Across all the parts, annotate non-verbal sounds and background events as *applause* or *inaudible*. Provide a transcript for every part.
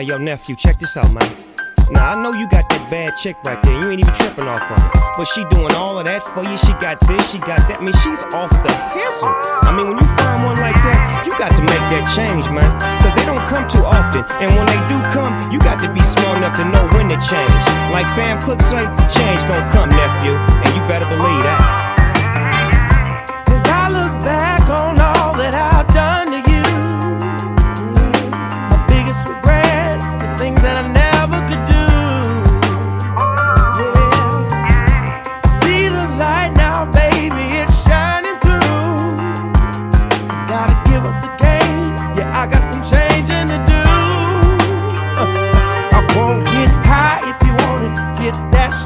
Hey, yo, nephew, check this out, man. Now, I know you got that bad chick right there. You ain't even tripping off of it. But she doing all of that for you. She got this, she got that. I mean, she's off the hustle. I mean, when you find one like that, you got to make that change, man. Cause they don't come too often. And when they do come, you got to be smart enough to know when to change. Like Sam Cooke say, change gon' come, nephew. And you better believe that.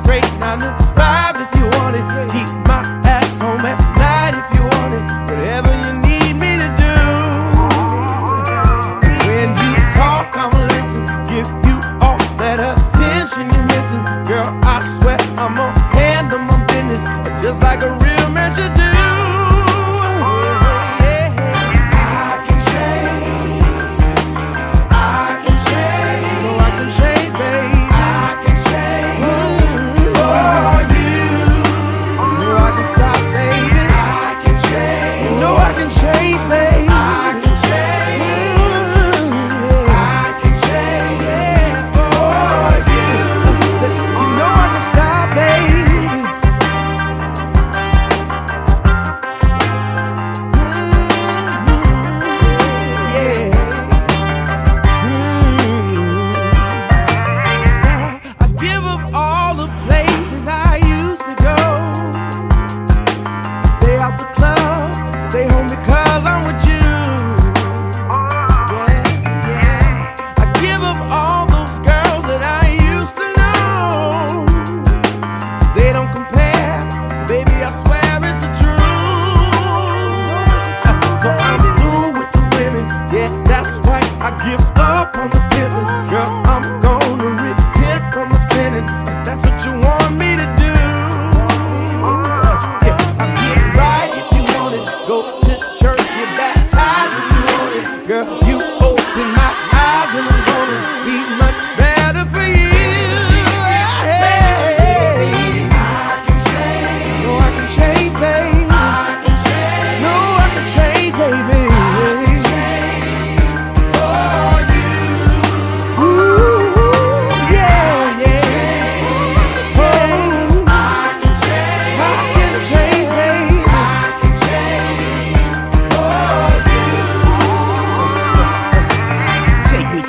Straight nine to five if you want it, keep my ass home at night if you want it, whatever you need me to do. When you talk, I'ma listen, give you all that attention you're missing. Girl, I swear I'm gonna handle my business just like a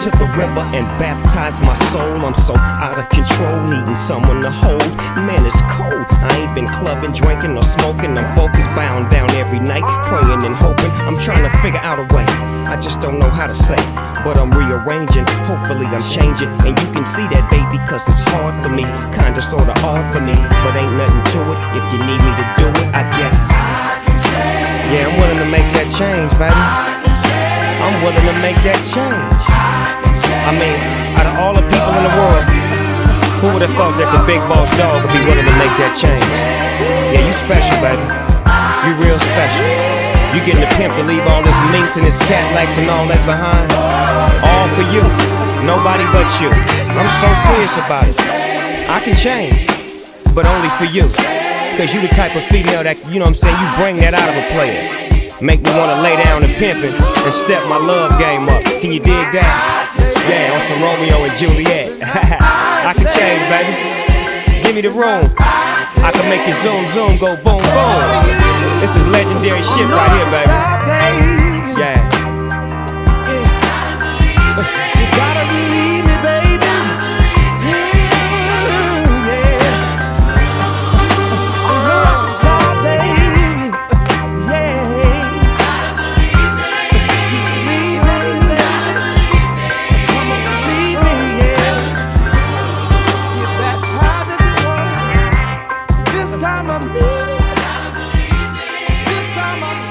to the river and baptize my soul. I'm so out of control, needing someone to hold. Man, it's cold. I ain't been clubbing, drinking, or smoking. I'm focused, bound down every night, praying and hoping. I'm trying to figure out a way. I just don't know how to say, but I'm rearranging. Hopefully, I'm changing, and you can see that, baby, cause it's hard for me. Kinda, sorta hard for me, but ain't nothing to it. If you need me to do it, I guess. Yeah, I'm willing to make that change, baby. I'm willing to make that change. I mean, out of all the people in the world, who would have thought that the big boss dog would be willing to make that change? Yeah, you special, baby. You real special. You getting the pimp to leave all this minks and his Cadillacs and all that behind? All for you. Nobody but you. I'm so serious about it. I can change, but only for you. Cause you the type of female that, you know what I'm saying, you bring that out of a player. Make me wanna lay down and pimpin' and step my love game up. Can you dig that? Yeah, on some Romeo and Juliet. *laughs* I can change, baby. Give me the room. I can make your zoom zoom go boom boom. This is legendary shit right here. Baby. time I'm. This time I'm.